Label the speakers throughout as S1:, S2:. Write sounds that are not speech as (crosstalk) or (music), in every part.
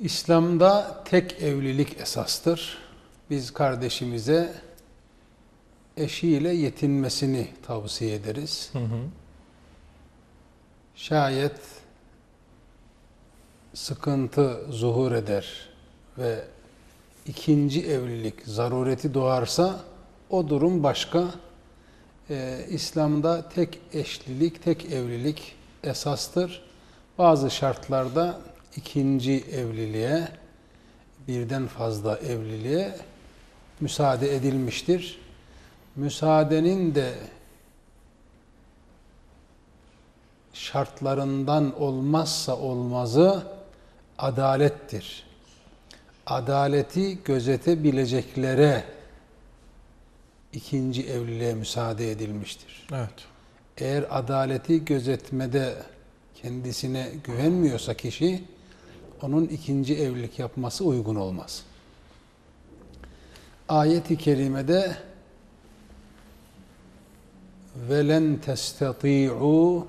S1: İslam'da tek evlilik esastır. Biz kardeşimize eşiyle yetinmesini tavsiye ederiz.
S2: Hı hı.
S1: Şayet sıkıntı zuhur eder ve ikinci evlilik zarureti doğarsa o durum başka. Ee, İslam'da tek eşlilik, tek evlilik esastır. Bazı şartlarda ikinci evliliğe, birden fazla evliliğe müsaade edilmiştir. Müsaadenin de şartlarından olmazsa olmazı adalettir. Adaleti gözetebileceklere ikinci evliliğe müsaade edilmiştir.
S2: Evet.
S1: Eğer adaleti gözetmede kendisine güvenmiyorsa kişi, onun ikinci evlilik yapması uygun olmaz. Ayet-i kerimede velen testati'u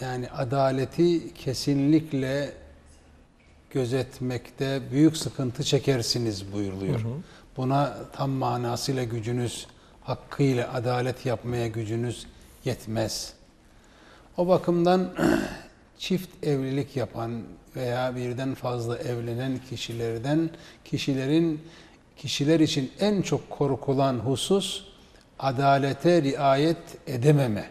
S1: yani adaleti kesinlikle gözetmekte büyük sıkıntı çekersiniz buyuruluyor.
S2: Hı hı.
S1: Buna tam manasıyla gücünüz, hakkıyla adalet yapmaya gücünüz yetmez. O bakımdan (clears throat) çift evlilik yapan veya birden fazla evlenen kişilerden kişilerin kişiler için en çok korkulan husus adalete riayet edememe.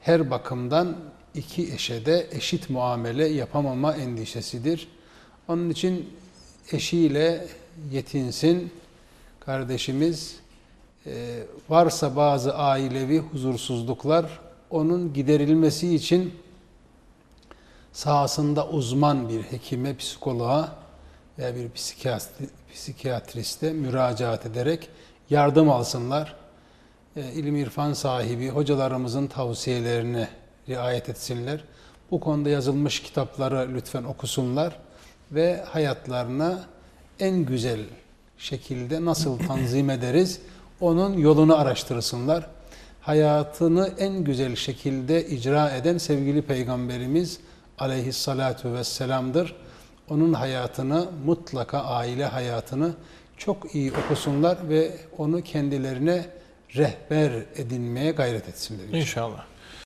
S1: Her bakımdan iki eşe de eşit muamele yapamama endişesidir. Onun için eşiyle yetinsin kardeşimiz. Ee, varsa bazı ailevi huzursuzluklar onun giderilmesi için sahasında uzman bir hekime, psikoloğa veya bir psikiyatri, psikiyatriste müracaat ederek yardım alsınlar. E, ilim irfan sahibi hocalarımızın tavsiyelerine riayet etsinler. Bu konuda yazılmış kitapları lütfen okusunlar ve hayatlarına en güzel şekilde nasıl tanzim ederiz onun yolunu araştırsınlar. Hayatını en güzel şekilde icra eden sevgili Peygamberimiz aleyhissalatu vesselam'dır. Onun hayatını mutlaka aile hayatını çok iyi okusunlar ve onu kendilerine rehber edinmeye gayret etsinler.
S2: İnşallah.